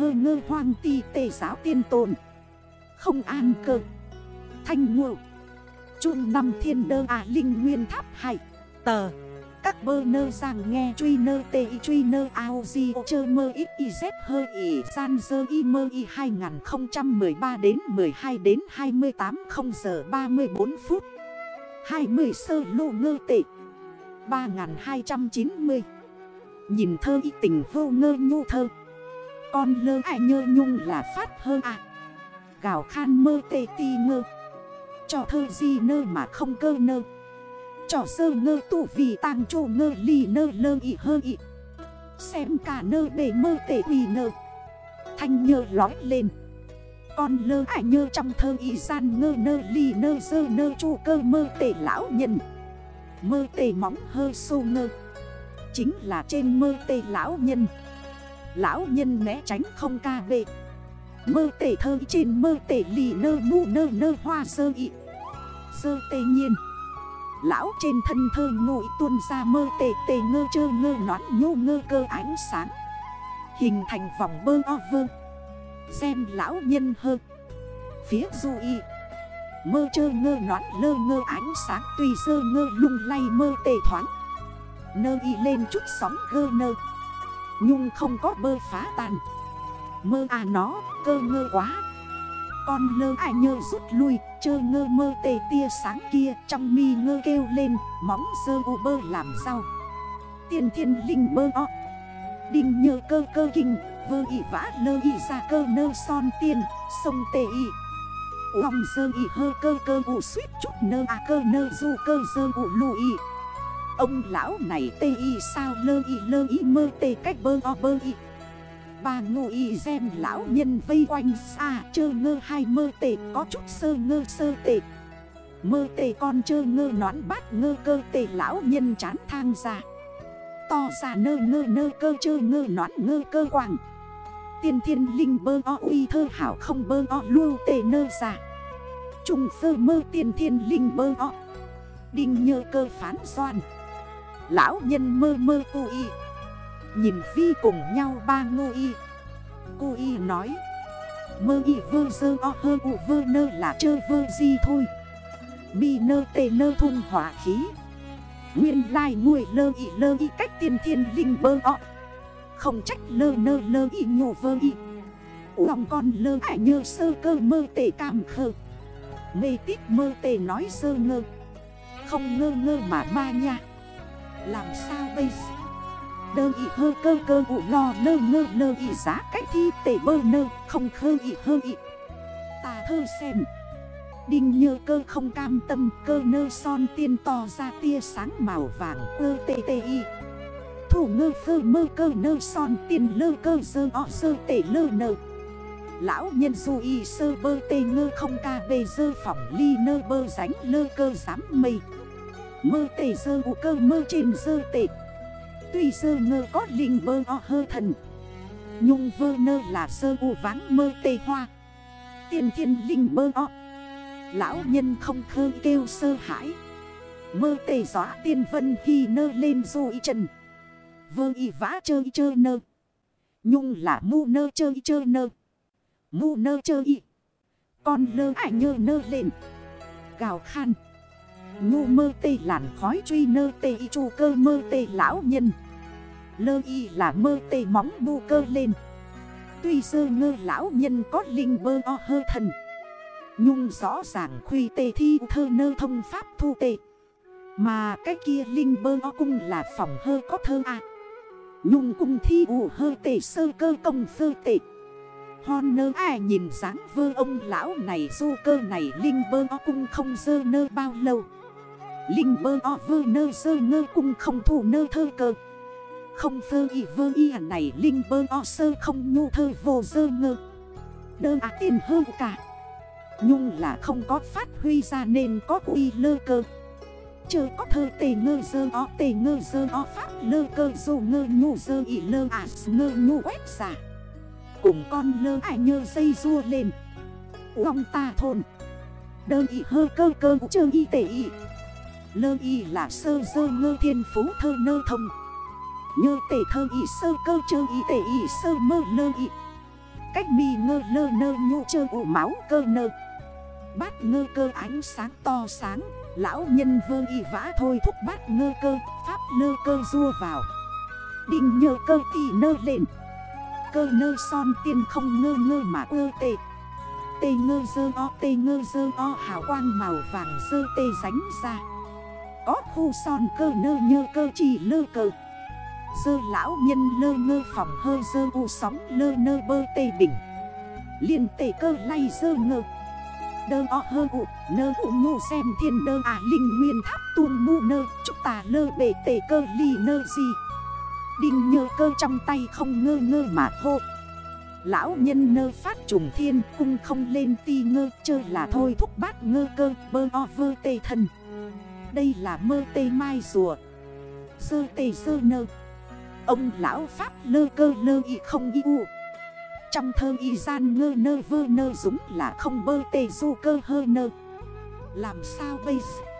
hơ ngơ hoang ti tề giáo tiên tồn. Không an cơ. Thanh ngộ. Trung năm thiên đơ à linh nguyên tháp hải. Tờ. Các bơ nơ rằng nghe truy nơ tê y truy nơ ao di chơ mơ ít y dép hơ y san dơ y mơ y 2013 đến 12 đến 28 0 giờ 34 phút. 20 sơ lô ngơ tệ. 3290 Nhìn thơ y tình vô ngơ nhu thơ. Con lơ ai nhơ nhung là phát hơ à. Gào khan mơ tê ti ngơ. Cho thơ di nơ mà không cơ nơ. Trò sơ ngơ tụ vì tàng trô ngơ lì nơ lơ ị hơ ị. Xem cả nơ để mơ tê quỳ nơ. Thanh nhơ lói lên. Con lơ ai nhơ trong thơ ị gian ngơ nơ lì nơ dơ nơ chu cơ mơ tê lão nhân. Mơ tê móng hơ sô ngơ. Chính là trên mơ tê lão nhân. Lão nhân né tránh không ca bệ. Mơ tể thơ trên mơ tể lì nơ mu nơ nơ hoa sơ ị. Sơ tê nhiên. Lão trên thân thơ ngụy tuôn ra mơ tề tề ngơ chơ ngơ nón nhô ngơ cơ ánh sáng. Hình thành vòng bơ o vơ. Xem lão nhân hơ. Phía du y. Mơ chơ ngơ nón lơ ngơ ánh sáng Tùy sơ ngơ lung lay mơ tề thoáng. Nơ y lên chút sóng gơ nơ. Nhung không có bơ phá tàn. Mơ à nó, cơ ngơ quá. Con lơ ai nhơ rút lui, Chơ ngơ mơ tề tia sáng kia Trong mi ngơ kêu lên, Móng sơ u bơ làm sao? Tiên thiên linh bơ o. Đinh nhơ cơ cơ kinh, Vơ y vã lơ y ra cơ nơ son tiên, Sông tề y. Lòng sơ y hơ cơ cơ u suýt chút nơ à cơ nơ du cơ sơ u lù y. Ông lão này tê y sao lơ y lơ y mơ tê cách bơ o bơ y. Bà ngụ y xem lão nhân vây quanh xa, Chơ ngơ hai mơ tê, có chút sơ ngơ sơ tê. Mơ tê con chơ ngơ nón bát ngơ cơ tê lão nhân chán thang ra. To ra nơ ngơ nơ cơ chơ ngơ nón ngơ cơ quảng Tiên thiên linh bơ o uy thơ hảo không bơ o lưu tê nơ ra. Trùng sơ mơ tiên thiên linh bơ o. Đinh nhơ cơ phán doan. Lão nhân mơ mơ cô y. Nhìn vi cùng nhau ba ngô y. Cô y nói, Mơ y vơ dơ o hơ u vơ nơ là chơ vơ di thôi. Mi nơ tê nơ thun hỏa khí. Nguyên lai nguội lơ y lơ y cách tiên thiên linh bơ o. Không trách lơ nơ lơ y nhổ vơ y. Lòng con lơ ải nhơ sơ cơ mơ tê cảm khờ Mê tít mơ tê nói sơ ngơ. Không ngơ ngơ mà ma nha. Làm sao bây giờ? Đơ ị hơ cơ cơ ụ lo nơ ngơ nơ ị giá cách thi tể bơ nơ, Không khơ ị hơ ị. Ta thơ xem. Đinh nhơ cơ không cam tâm, cơ nơ son tiên to ra tia sáng màu vàng ơ tê tê y. Thủ ngơ phơ mơ cơ nơ son tiên lơ cơ dơ o sơ tể lơ nơ. Lão nhân du y sơ bơ tê ngơ không ca bê dơ phỏng ly nơ bơ ránh lơ cơ dám mây. Mơ tê sơ u cơ mơ trên sơ tê. Tuy sơ ngơ có linh bơ o hơ thần. Nhung vơ nơ là sơ u vắng mơ tê hoa. Tiên thiên linh bơ o. Lão nhân không khơ kêu sơ hãi. Mơ tê gió tiên vân khi nơ lên rồi trần. Vơ y vã chơi chơi nơ. Nhung là mu nơ chơi chơi nơ. Mu nơ chơi y. Con lơ ải nhơ nơ lên. Gào khan. Ngu mơ tê làn khói truy nơ tê y chu cơ mơ tê lão nhân. Lơ y là mơ tê móng bu cơ lên. Tuy sơ ngơ lão nhân có linh bơ o hơ thần. Nhung rõ ràng khuy tê thi thơ nơ thông pháp thu tê. Mà cái kia linh bơ o cung là phòng hơ có thơ à Nhung cung thi ủ hơ tê sơ cơ công sơ tê. Hon nơ ai nhìn dáng vơ ông lão này, du cơ này linh bơ o cung không dơ nơ bao lâu. Linh bơ o vơ nơ sơ ngơ cung không thủ nơ thơ cơ. Không vơ y vơ y à này, Linh bơ o sơ không nhu thơ vô sơ ngơ. Đơ à tiền hơn cả. Nhung là không có phát huy ra nên có quy lơ cơ. Chờ có thơ tề ngơ dơ o tề ngơ dơ o pháp lơ cơ, dù ngơ nhu dơ y lơ à ngơ nhu quét giả. Cùng con lơ ai nhơ dây rua lên. Uông ta thôn. Đơ y hơ cơ cơ, chơ y tệ y. Lơ y là sơ dơ ngơ thiên phú thơ nơ thông. Nhơ tể thơ y sơ cơ chơ y tể y sơ mơ lơ y. Cách mi ngơ lơ nơ nhu chơ ủ máu cơ nơ. Bát ngơ cơ ánh sáng to sáng, Lão nhân vơ y vã thôi thúc bát ngơ cơ, Pháp lơ cơ rua vào. Định nhờ cơ tỷ nơ lên Cơ nơ son tiên không ngơ ngơ mà ơ tệ Tê ngơ dơ o, tê ngơ dơ o, hào quang màu vàng dơ tê ránh ra. Có khu son cơ nơ nhơ cơ chỉ lơ cơ Dơ lão nhân lơ ngơ phòng hơ dơ u sóng lơ nơ bơ tê bình. Liên tê cơ lay dơ ngơ. Đơ o hơ u, nơ u ngô xem thiên đơ à linh nguyên tháp tuôn mu nơ. Chúc tà lơ bể tê cơ ly nơ gì Đinh nhơ cơ trong tay không ngơ ngơ mà hô. Lão nhân nơ phát trùng thiên, cung không lên ti ngơ. Chơ là thôi thúc bát ngơ cơ, bơ o vơ tê thần. Đây là mơ tê mai rùa. Sơ tê sơ nơ. Ông lão pháp lơ cơ lơ y không y u. Trong thơ y gian ngơ nơ vơ nơ dũng là không bơ tê du cơ hơ nơ. Làm sao bây giờ?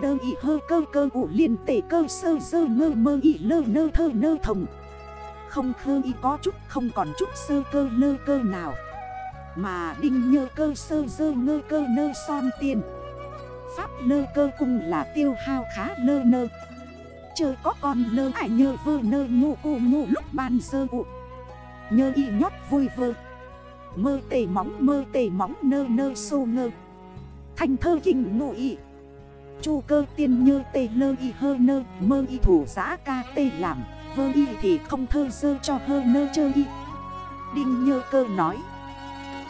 Đơ y hơ cơ cơ ụ liền tể cơ sơ sơ ngơ mơ y lơ nơ thơ nơ thông Không khơ y có chút, không còn chút sơ cơ lơ cơ nào. Mà đinh nhơ cơ sơ sơ ngơ cơ nơ son tiền. Pháp lơ cơ cung là tiêu hao khá lơ nơ. Chờ có con lơ ải nhơ vơ nơ ngụ cụ ngụ lúc ban sơ ụ Nhơ y nhót vui vơ. Mơ tề móng mơ tề móng nơ nơ sô ngơ. Thành thơ kinh ngụ y. Chu cơ tiên nhơ tề lơ y hơ nơ. Mơ y thủ giã ca tê làm. Vơ y thì không thơ sơ cho hơ nơ chơ y. Đinh nhơ cơ nói.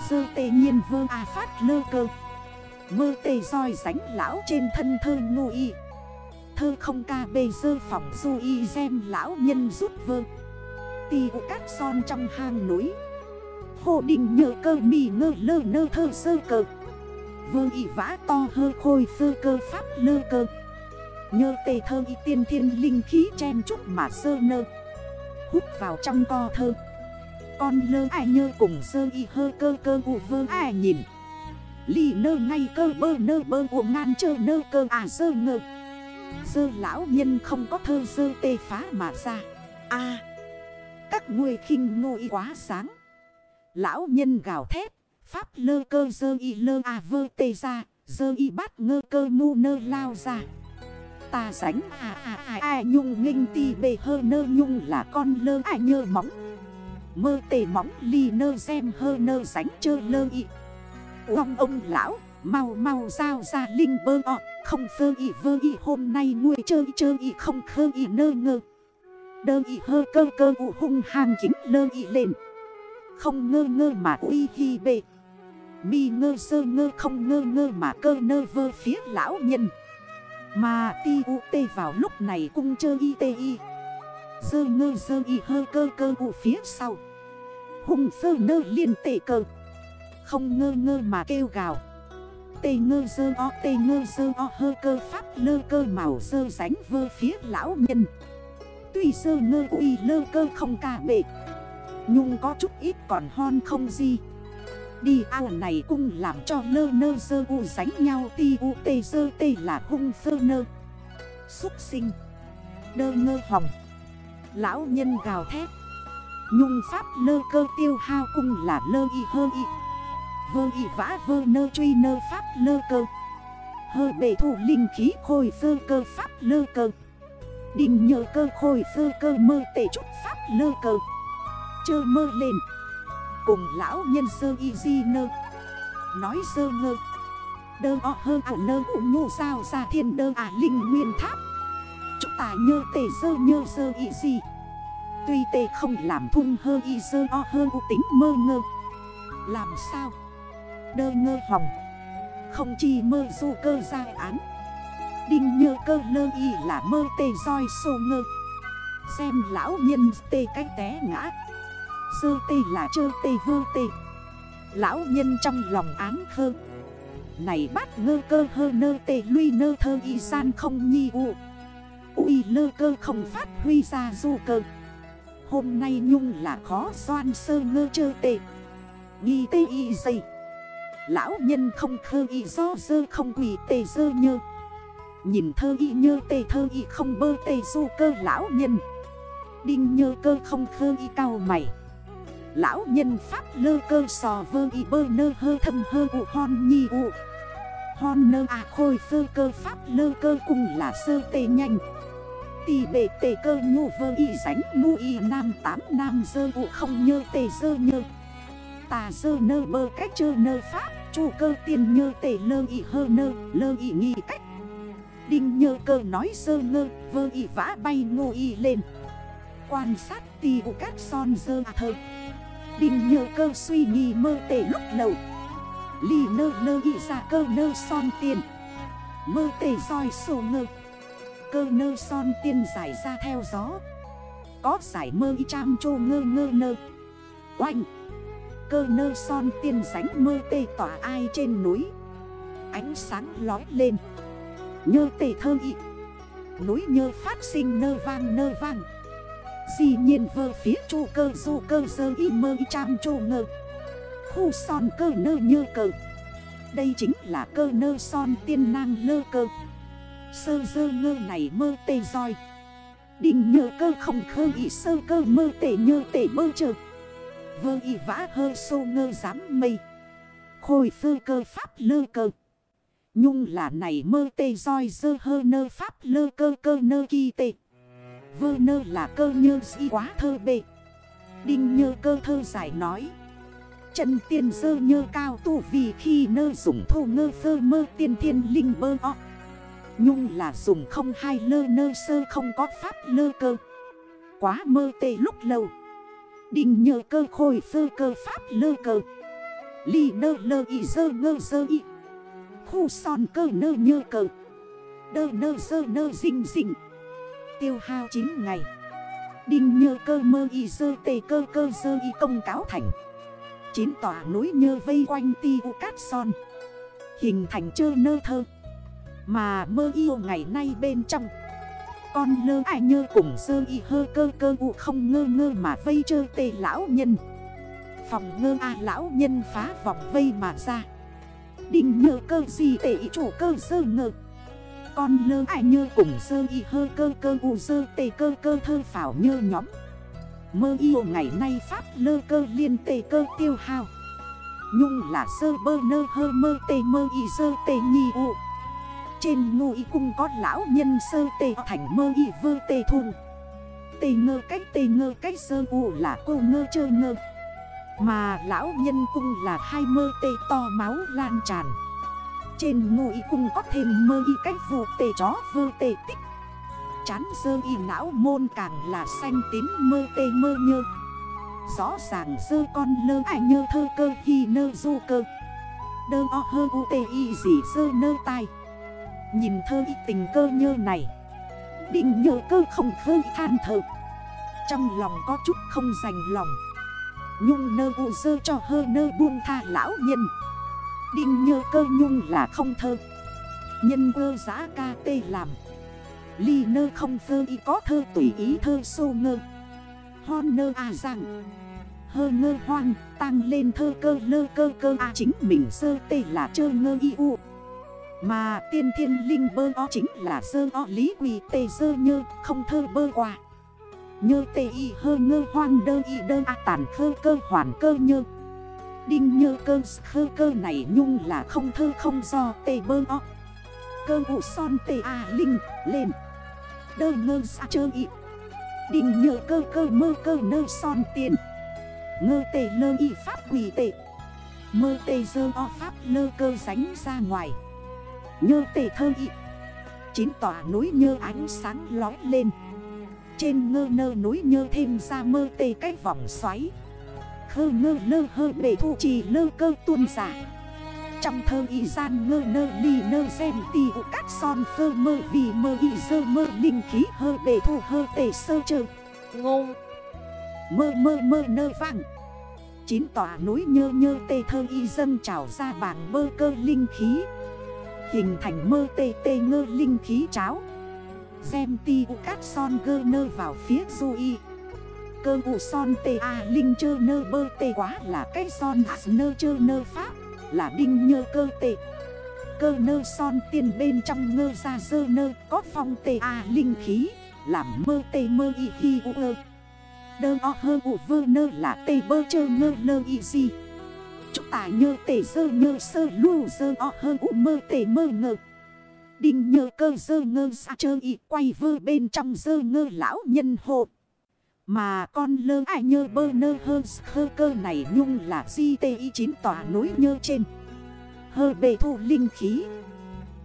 Sơ tề nhiên vơ à phát lơ cơ. Mơ tê roi ránh lão trên thân thơ ngu y. Thơ không ca bê dơ phỏng du y xem lão nhân rút vơ. Tì ụ cát son trong hang núi. Hồ đình nhờ cơ mì ngơ lơ nơ thơ sơ cơ Vơ y vã to hơ khôi sơ cơ pháp lơ cơ. Nhơ tề thơ y tiên thiên linh khí chen chút mà sơ nơ. Hút vào trong co thơ. Con lơ ai nhơ cùng sơ y hơ cơ cơ u vơ ai nhìn. Lì nơ ngay cơ bơ nơ bơ của ngan chơ nơ cơ à sơ ngơ. Sơ lão nhân không có thơ sơ tê phá mà ra. A. Các người khinh ngôi quá sáng. Lão nhân gào thét. Pháp lơ cơ dơ y lơ à vơ tê ra. Dơ y bắt ngơ cơ mu nơ lao ra. Ta sánh à à à à nhung nghênh ti bề hơ nơ nhung là con lơ à nhơ móng. Mơ tê móng ly nơ xem hơ nơ sánh chơ lơ y. Ông ông lão, Mau mau giao ra linh bơ ọ Không phơ y vơ y, hôm nay nguôi chơi chơi y, không khơ y nơ ngơ. Đơ y hơ cơ cơ ụ hung hàng chính lơ y lên. Không ngơ ngơ mà uy hi bề Mi ngơ sơ ngơ, không ngơ ngơ mà cơ nơ vơ phía lão nhân. Mà ti u tê vào lúc này cung chơ y tê y. Sơ ngơ sơ y hơ cơ cơ ụ phía sau. Hùng sơ nơ liên tệ cơ. Không ngơ ngơ mà kêu gào. Tê ngơ dơ o, tê ngơ dơ o, hơ cơ pháp, lơ cơ màu dơ ránh vơ phía lão nhân. Tuy sơ ngơ uy, lơ cơ không cả bệ. Nhung có chút ít còn hon không gì Đi ao này cũng làm cho lơ nơ dơ u ránh nhau, ti u tê dơ tê là hung sơ nơ. Xúc sinh. Đơ ngơ hồng. Lão nhân gào thét. Nhung pháp lơ cơ tiêu hao cung là lơ y hơ y. Vơ y vã vơ nơ truy nơ pháp lơ cơ. Hơ bể thủ linh khí khôi sơ cơ pháp lơ cơ. Đình nhờ cơ khôi sơ cơ mơ tệ chút pháp lơ cơ. Chơ mơ lên. Cùng lão nhân sơ y di nơ. Nói sơ ngơ. Đơ o hơ ảo nơ ủ nhô sao ra thiên đơ à linh nguyên tháp. Chúng ta nhơ tề sơ nhơ sơ y gì Tuy tê không làm thun hơ y sơ o hơ u tính mơ ngơ. Làm sao? Đơ ngơ hỏng. Không chỉ mơ du cơ ra án. Đinh nhơ cơ lơ y là mơ tê roi sô ngơ. Xem lão nhân tê cách té ngã. Sơ tê là chơ tê vơ tê. Lão nhân trong lòng án khơ Này bắt ngơ cơ hơ nơ tê lui nơ thơ y san không nhi u. Ui lơ cơ không phát huy ra du cơ. Hôm nay nhung là khó xoan sơ ngơ chơ tê. Nghi tê y dây Lão nhân không khơ y do dơ không quỳ tê dơ nhơ. Nhìn thơ y nhơ tê thơ y không bơ tê du cơ lão nhân. Đinh nhơ cơ không khơ y cao mày. Lão nhân pháp lơ cơ sò vơ y bơ nơ hơ thâm hơ u hon nhi u. Hon nơ à khôi phơ cơ pháp lơ cơ cùng là sơ tê nhanh. Tì bề tê cơ nhu vơ y ránh mu y nam tám nam dơ u không nhơ tê dơ nhơ. Tà dơ nơ bơ cách chơ nơ pháp Chu cơ tiền nhơ tể lơ ị hơ nơ, lơ ị nghi cách. Đinh nhơ cơ nói sơ ngơ, vơ ị vã bay ngô y lên. Quan sát tì u cát son dơ à thơ. Đinh nhơ cơ suy nghi mơ tể lúc lầu. Lì nơ lơ ị ra cơ nơ son tiền. Mơ tể roi sổ ngơ. Cơ nơ son tiên giải ra theo gió. Có giải mơ y cham chô ngơ ngơ nơ. Oanh! Cơ nơ son tiên ránh mơ tê tỏa ai trên núi. Ánh sáng lói lên. Nhơ tê thơ ị Núi nhơ phát sinh nơ vang nơ vang. Dì nhiên vơ phía chu cơ du cơ dơ y mơ y cham chô ngơ. Khu son cơ nơ nhơ cơ Đây chính là cơ nơ son tiên nang lơ cơ Sơ dơ ngơ này mơ tê roi. Đình nhơ cơ không khơ y, sơ cơ mơ tê nhơ tê mơ chơ. Vơ y vã hơ sô ngơ dám mây. Khôi phơ cơ pháp lơ cơ. Nhung là này mơ tê roi dơ hơ nơ pháp lơ cơ cơ nơ kỳ tê. Vơ nơ là cơ nhơ di quá thơ bê. Đinh nhơ cơ thơ giải nói. Trần tiên dơ nhơ cao tu vì khi nơ dùng thô ngơ phơ mơ tiên thiên linh bơ o. Nhung là dùng không hai lơ nơ sơ không có pháp lơ cơ. Quá mơ tê lúc lâu. Đình nhờ cơ khôi phơ cơ pháp lơ cơ Ly nơ lơ y dơ ngơ dơ y. Khu son cơ nơ nhơ cơ Đơ nơ dơ nơ dinh dinh. Tiêu hao 9 ngày. Đinh nhơ cơ mơ y dơ tề cơ cơ dơ y công cáo thành. Chín tòa núi nhơ vây quanh ti u cát son. Hình thành chơ nơ thơ. Mà mơ yêu ngày nay bên trong. Con lơ ai nhơ cùng sơ y hơ cơ cơ u không ngơ ngơ mà vây chơ tê lão nhân. Phòng ngơ a lão nhân phá vòng vây mà ra. Đình nhơ cơ gì tệ chủ cơ sơ ngơ. Con lơ ai nhơ cùng sơ y hơ cơ cơ u sơ tê cơ cơ thơ phảo nhơ nhóm. Mơ yêu ngày nay pháp lơ cơ liên tê cơ tiêu hao. Nhung là sơ bơ nơ hơ mơ tê mơ y sơ tê nhi u. Trên ngô y cung có lão nhân sơ tê thành mơ y vơ tê thun Tê ngơ cách tê ngơ cách sơ u là cô ngơ chơi ngơ. Mà lão nhân cung là hai mơ tê to máu lan tràn. Trên ngô y cung có thêm mơ y cách vụ tê chó vơ tê tích. Chán sơ y não môn càng là xanh tím mơ tê mơ nhơ. Rõ ràng sơ con lơ ai nhơ thơ cơ hi nơ du cơ. Đơ o hơ u tê y gì sơ nơ tai. Nhìn thơ y tình cơ nhơ này. Định nhờ cơ không khơ than thở Trong lòng có chút không dành lòng. Nhung nơ u dơ cho hơ nơ buông tha lão nhân. Định nhờ cơ nhung là không thơ. Nhân cơ giá ca tê làm. Ly nơ không thơ y có thơ tùy ý thơ sô ngơ. Hon nơ à rằng Hơ ngơ hoang tăng lên thơ cơ lơ cơ cơ à chính mình sơ tê là chơ ngơ y u. Mà tiên thiên linh bơ o chính là sơ o lý quỳ tê sơ nhơ, không thơ bơ qua Nhơ tê y hơ ngơ hoang đơ y đơ à tàn khơ cơ hoàn cơ nhơ. Đinh nhơ cơ khơ cơ này nhung là không thơ không do tê bơ o. Cơ vụ son tê à linh lên. Đơ ngơ xa chơ y. Đình nhơ cơ cơ mơ cơ nơ son tiền. Ngơ tê lơ y pháp quỳ tê. Mơ tê dơ o pháp lơ cơ ránh ra ngoài. Nhơ tề thơ y. Chín tòa núi nhơ ánh sáng lói lên. Trên ngơ nơ núi nhơ thêm ra mơ tề cái vòng xoáy. Khơ ngơ lơ hơ bể thu trì lơ cơ tuôn giả. Trong thơ y gian ngơ nơ ly nơ xem tì ụ cát son phơ mơ vì mơ y dơ mơ linh khí hơ bề thu hơ tề sơ chơ. Ngô Mơ mơ mơ nơ vang. Chín tòa núi nhơ nhơ tê thơ y dâng trào ra bảng mơ cơ linh khí Hình thành mơ tê tê ngơ linh khí cháo. Xem ti u cát son gơ nơ vào phía du y Cơ u son tê a linh chơ nơ bơ tê quá là cái son hạt nơ chơ nơ pháp, là đinh nhơ cơ tê. Cơ nơ son tiền bên trong ngơ ra dơ nơ, có phong tê a linh khí, Làm mơ tê mơ y hi u ơ. Đơ o hơ u vơ nơ là tê bơ chơ ngơ lơ y gì Chúng ta nhơ tể sơ nhơ sơ lưu sơ o hơ u mơ tể mơ ngơ. Đinh nhơ cơ sơ ngơ xa chơ y quay vơ bên trong sơ ngơ lão nhân hộ Mà con lơ ai nhơ bơ nơ hơ sơ cơ này nhung là di tê y chín tòa núi nhơ trên. Hơ bề thu linh khí.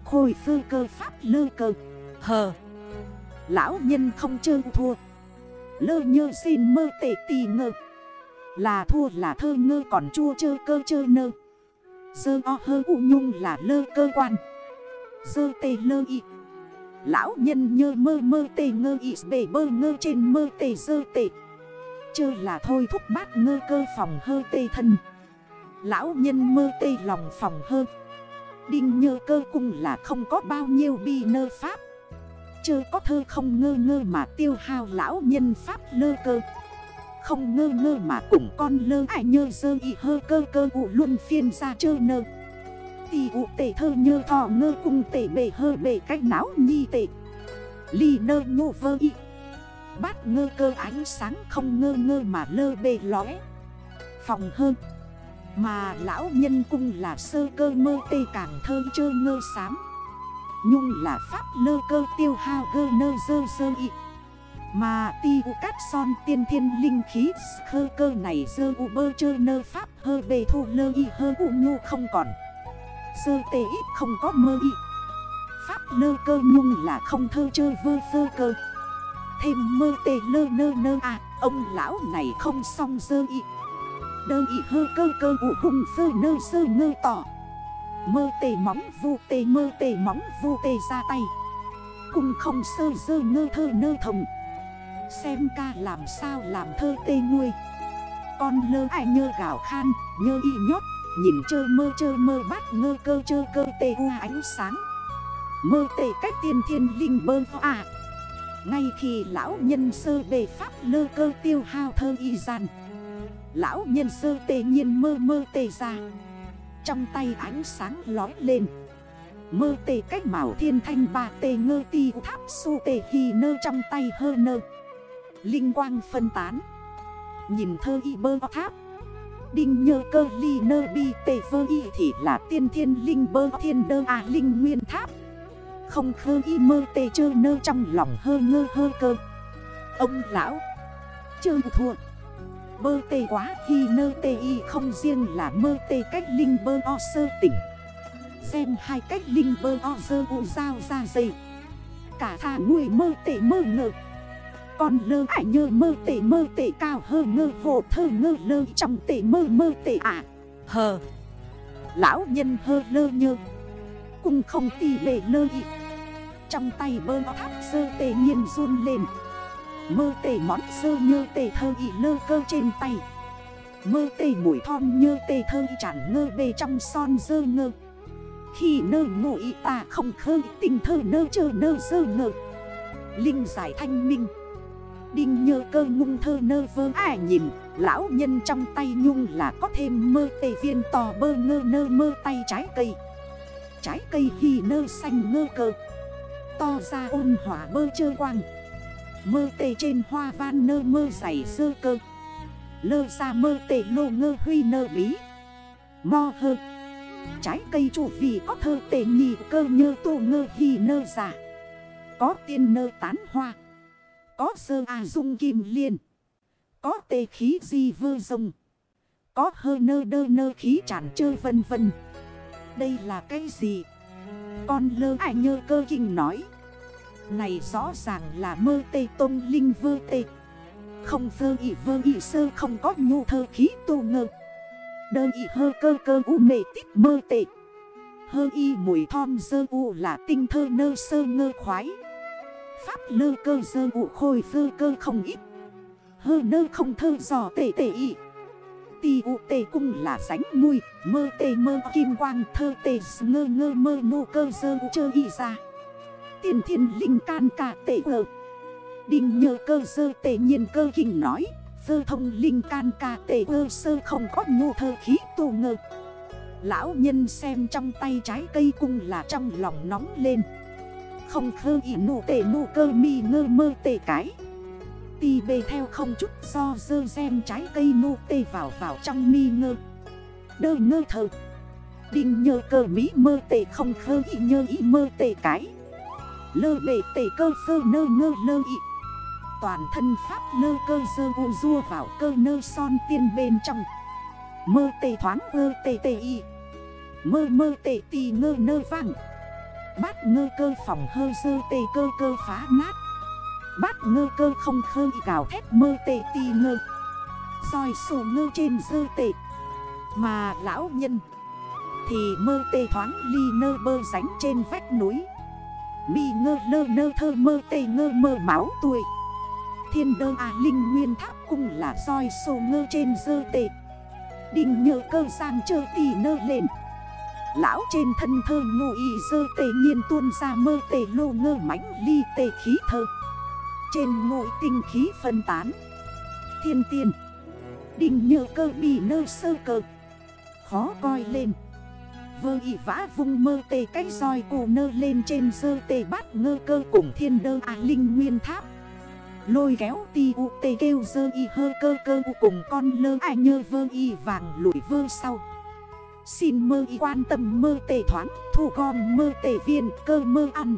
Khôi sơ cơ pháp lơ cơ. Hờ. Lão nhân không chơi thua. Lơ nhơ xin mơ tể tì ngơ. Là thua là thơ ngơ còn chua chơ cơ chơ nơ. Dơ o hơ u nhung là lơ cơ quan. Dơ tê lơ y. Lão nhân nhơ mơ mơ tê ngơ y bề bơ ngơ trên mơ tê dơ tê. Chơ là thôi thúc bát ngơ cơ phòng hơ tê thân. Lão nhân mơ tê lòng phòng hơ. Đinh nhơ cơ cung là không có bao nhiêu bi nơ pháp. Chơ có thơ không ngơ ngơ mà tiêu hao lão nhân pháp lơ cơ. Không ngơ ngơ mà cùng con lơ ai nhơ dơ y hơ cơ cơ ụ luôn phiên ra chơ nơ. Tì ụ tể thơ nhơ thọ ngơ cùng tể bề hơ bề cách não nhi tể. Ly nơ nhô vơ y. Bát ngơ cơ ánh sáng không ngơ ngơ mà lơ bề lóe Phòng hơn Mà lão nhân cung là sơ cơ mơ tê càng thơ chơ ngơ sám Nhung là pháp lơ cơ tiêu hao gơ nơ dơ sơ y. Mà ti u cát son tiên thiên linh khí khơ cơ này dơ u bơ chơ nơ pháp, hơ bề thu lơ y, hơ u nhu không còn. Sơ tê ít không có mơ y. Pháp lơ cơ nhung là không thơ chơ vơ vơ cơ. Thêm mơ tê lơ nơ nơ à Ông lão này không xong dơ y. Đơ y hơ cơ cơ u hùng sơ nơ sơ ngơ tỏ. Mơ tê móng vu tê, mơ tê móng vu tê ra tay. Cùng không sơ dơ ngơ thơ nơ thồng. Xem ca làm sao làm thơ tê nguôi. Con lơ ai nhơ gạo khan, Nhơ y nhót, Nhìn chơ mơ chơ mơ bát ngơ cơ chơ cơ tê u ánh sáng. Mơ tê cách tiên thiên linh bơ à Ngay khi lão nhân sơ bề pháp lơ cơ tiêu hao thơ y gian. Lão nhân sơ tê nhiên mơ mơ tê ra. Trong tay ánh sáng lói lên. Mơ tê cách màu thiên thanh ba tê ngơ ti tháp su tê hì nơ trong tay hơ nơ. Linh quang phân tán. Nhìn thơ y bơ tháp. Đinh nhơ cơ ly nơ bi tê vơ y thì là tiên thiên linh bơ thiên đơ à linh nguyên tháp. Không khơ y mơ tê chơ nơ trong lòng hơ ngơ hơ cơ. Ông lão. Chơ thua. Bơ tê quá khi nơ tê y không riêng là mơ tê cách linh bơ o sơ tỉnh. Xem hai cách linh bơ o sơ u sao ra dây. Cả thả người mơ tê mơ ngợp con lơ ải nhơ mơ tệ mơ tệ cao hơ ngơ hộ thơ ngơ lơ trong tệ mơ mơ tê à Hờ. Lão nhân hơ lơ nhơ. Cùng không tỷ lệ lơ ị. Trong tay bơ tháp sơ tệ nhiên run lên. Mơ tệ món sơ nhơ tệ thơ ị lơ cơ trên tay. Mơ tệ mũi thon nhơ tệ thơ ị chẳng ngơ bề trong son dơ ngơ. Khi nơ ngộ ị ta không khơ tình thơ nơ chơ nơ dơ ngơ. Linh giải thanh minh. Đinh nhơ cơ ngung thơ nơ vơ ai nhìn, Lão nhân trong tay nhung là có thêm mơ tề viên tò bơ ngơ nơ mơ tay trái cây. Trái cây hì nơ xanh ngơ cơ To ra ôn hỏa bơ chơ quang. Mơ tề trên hoa van nơ mơ dày sơ cơ. Lơ ra mơ tề lô ngơ huy nơ bí. Mo hơ. Trái cây chủ vì có thơ tề nhị cơ nhơ tô ngơ khi nơ giả Có tiên nơ tán hoa. Có sơ à dung kim liên, Có tê khí di vơ rồng, Có hơ nơ đơ nơ khí chản chơi vân vân. Đây là cái gì? Con lơ ai nhơ cơ kinh nói. Này rõ ràng là mơ tê tôn linh vơ tê. Không vơ ị vơ ị sơ không có nhu thơ khí tu ngơ. Đơ ị hơ cơ cơ u mê tích mơ tê. Hơ y mùi thom dơ u là tinh thơ nơ sơ ngơ khoái. Pháp lơ cơ sơ ụ khôi phơ cơ không ít. Hơ nơ không thơ giò tệ tệ y. Tì ụ tê cung là sánh mùi, Mơ tê mơ kim quang thơ tê ngơ ngơ mơ nô cơ sơ ụ chơ y ra. Tiên thiên linh can cả tệ vợ Đình nhờ cơ sơ tệ nhiên cơ kinh nói, Sơ thông linh can cả tệ ơ sơ không có nhu thơ khí tù ngơ. Lão nhân xem trong tay trái cây cung là trong lòng nóng lên. Không khơ ỉ nụ tệ nụ cơ mi ngơ mơ tệ cái. Tì bề theo không chút do dơ xem trái cây nụ tê vào vào trong mi ngơ. Đơ ngơ thờ Đinh nhơ cơ mỹ mơ tê không khơ y nhơ y mơ tê cái. Lơ bề tê cơ sơ nơ ngơ lơ y Toàn thân pháp lơ cơ sơ u rua vào cơ nơ son tiên bên trong. Mơ tê thoáng ngơ tê tê y Mơ mơ tê tì ngơ nơ vàng. Bát ngơ cơ phòng hơ sơ tê cơ cơ phá nát. Bát ngơ cơ không khơ y gào thét mơ tê tì ngơ. Soi sổ ngơ trên dơ tê. Mà lão nhân Thì mơ tê thoáng ly nơ bơ ránh trên vách núi. Mi ngơ lơ nơ thơ mơ tê ngơ mơ máu tuổi Thiên đơ à linh nguyên tháp cung là soi sổ ngơ trên dơ tê. Đình nhờ cơ sang chơ tì nơ lên. Lão trên thân thơ ngô y dơ tề nhiên tuôn ra mơ tề lô ngơ mãnh ly tề khí thơ. Trên ngội tinh khí phân tán. Thiên tiên. Đình nhờ cơ bị nơ sơ cơ Khó coi lên. Vơ y vã vung mơ tề cách roi cổ nơ lên trên dơ tề bát ngơ cơ cùng thiên đơ à linh nguyên tháp. Lôi kéo ti u tê kêu dơ y hơ cơ cơ cùng con lơ ai nhơ vơ y vàng lụi vơ sau. Xin mơ y quan tâm mơ tề thoáng, Thu gom mơ tề viên, cơ mơ ăn.